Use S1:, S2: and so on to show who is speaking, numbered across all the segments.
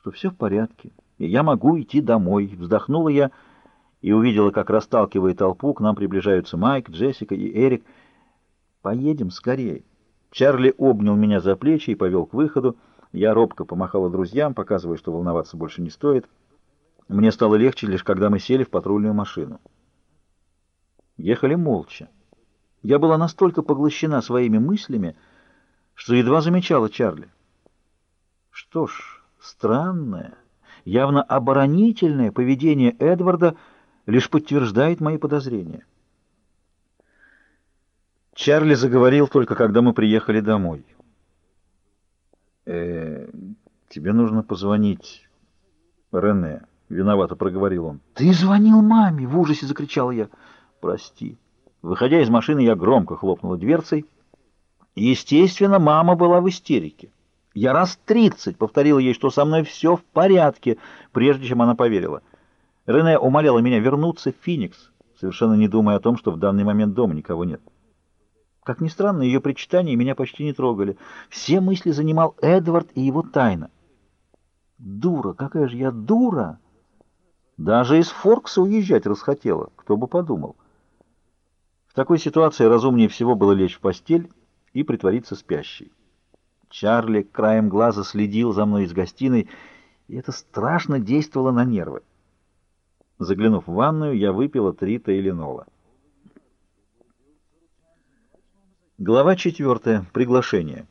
S1: что все в порядке, и я могу идти домой. Вздохнула я и увидела, как, расталкивая толпу, к нам приближаются Майк, Джессика и Эрик. «Поедем скорее». Чарли обнял меня за плечи и повел к выходу. Я робко помахала друзьям, показывая, что волноваться больше не стоит. Мне стало легче, лишь когда мы сели в патрульную машину. Ехали молча. Я была настолько поглощена своими мыслями, что едва замечала Чарли. Что ж, странное, явно оборонительное поведение Эдварда лишь подтверждает мои подозрения. Чарли заговорил только, когда мы приехали домой. «Э, «Тебе нужно позвонить Рене», — виновато проговорил он.
S2: «Ты звонил маме!» — в ужасе закричал я.
S1: «Прости». Выходя из машины, я громко хлопнула дверцей. Естественно, мама была в истерике. Я раз тридцать повторила ей, что со мной все в порядке, прежде чем она поверила. Рене умоляла меня вернуться в Феникс, совершенно не думая о том, что в данный момент дома никого нет. Как ни странно, ее причитания меня почти не трогали. Все мысли занимал Эдвард и его тайна. Дура, какая же я дура! Даже из Форкса уезжать расхотела, кто бы подумал. В такой ситуации разумнее всего было лечь в постель и притвориться спящей. Чарли краем глаза следил за мной из гостиной, и это страшно действовало на нервы. Заглянув в ванную, я выпила три тейленола. Глава четвертая. Приглашение.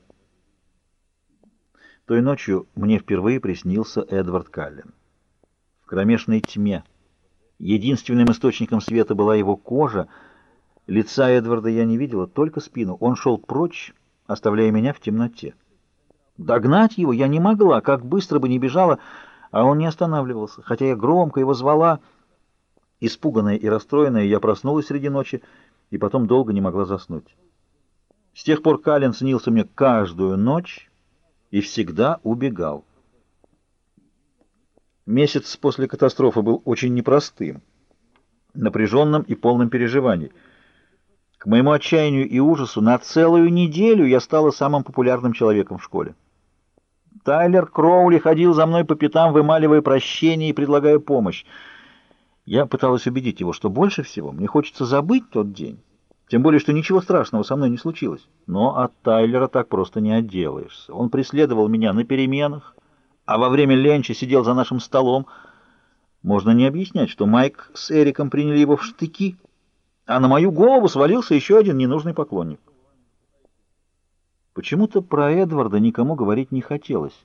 S1: Той ночью мне впервые приснился Эдвард Каллен. В кромешной тьме. Единственным источником света была его кожа — Лица Эдварда я не видела, только спину. Он шел прочь, оставляя меня в темноте. Догнать его я не могла, как быстро бы не бежала, а он не останавливался. Хотя я громко его звала. Испуганная и расстроенная, я проснулась среди ночи и потом долго не могла заснуть. С тех пор Калин снился мне каждую ночь и всегда убегал. Месяц после катастрофы был очень непростым, напряженным и полным переживаний — к моему отчаянию и ужасу на целую неделю я стала самым популярным человеком в школе. Тайлер Кроули ходил за мной по пятам, вымаливая прощение и предлагая помощь. Я пыталась убедить его, что больше всего мне хочется забыть тот день, тем более, что ничего страшного со мной не случилось. Но от Тайлера так просто не отделаешься. Он преследовал меня на переменах, а во время ленча сидел за нашим столом. Можно не объяснять, что Майк с Эриком приняли его в штыки, а на мою голову свалился еще один ненужный поклонник. Почему-то про Эдварда никому говорить не хотелось,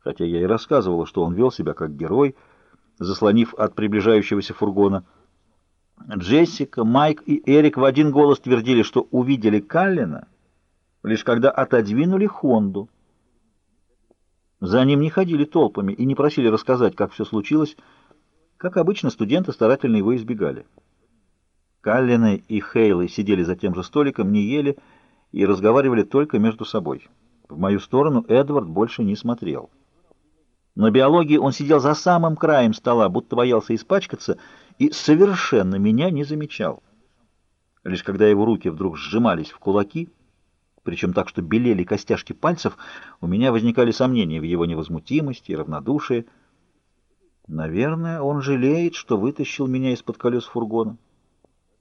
S1: хотя я и рассказывала, что он вел себя как герой, заслонив от приближающегося фургона. Джессика, Майк и Эрик в один голос твердили, что увидели Каллина, лишь когда отодвинули Хонду. За ним не ходили толпами и не просили рассказать, как все случилось. Как обычно, студенты старательно его избегали. Каллины и Хейлы сидели за тем же столиком, не ели и разговаривали только между собой. В мою сторону Эдвард больше не смотрел. На биологии он сидел за самым краем стола, будто боялся испачкаться, и совершенно меня не замечал. Лишь когда его руки вдруг сжимались в кулаки, причем так, что белели костяшки пальцев, у меня возникали сомнения в его невозмутимости и равнодушии. Наверное, он жалеет, что вытащил меня из-под колес фургона.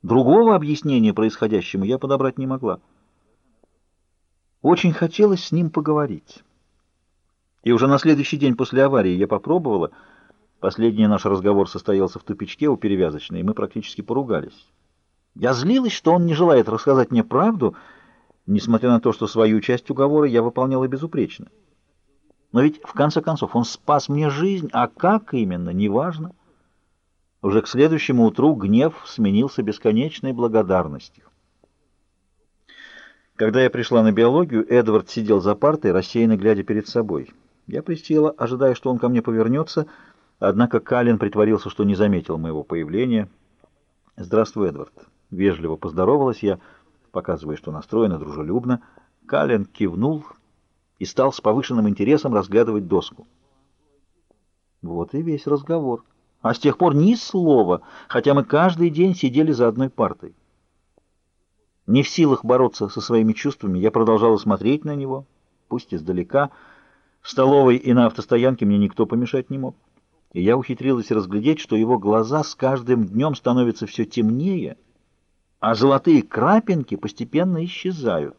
S1: Другого объяснения происходящему я подобрать не могла. Очень хотелось с ним поговорить. И уже на следующий день после аварии я попробовала. Последний наш разговор состоялся в тупичке у перевязочной, и мы практически поругались. Я злилась, что он не желает рассказать мне правду, несмотря на то, что свою часть уговора я выполняла безупречно. Но ведь, в конце концов, он спас мне жизнь, а как именно, неважно. Уже к следующему утру гнев сменился бесконечной благодарностью. Когда я пришла на биологию, Эдвард сидел за партой, рассеянно глядя перед собой. Я присела, ожидая, что он ко мне повернется, однако Калин притворился, что не заметил моего появления. «Здравствуй, Эдвард». Вежливо поздоровалась я, показывая, что настроена дружелюбно. Калин кивнул и стал с повышенным интересом разглядывать доску. Вот и весь разговор. А с тех пор ни слова, хотя мы каждый день сидели за одной партой. Не в силах бороться со своими чувствами, я продолжала смотреть на него, пусть издалека. В столовой и на автостоянке мне никто помешать не мог. И я ухитрилась разглядеть, что его глаза с каждым днем становятся все темнее, а золотые крапинки постепенно исчезают.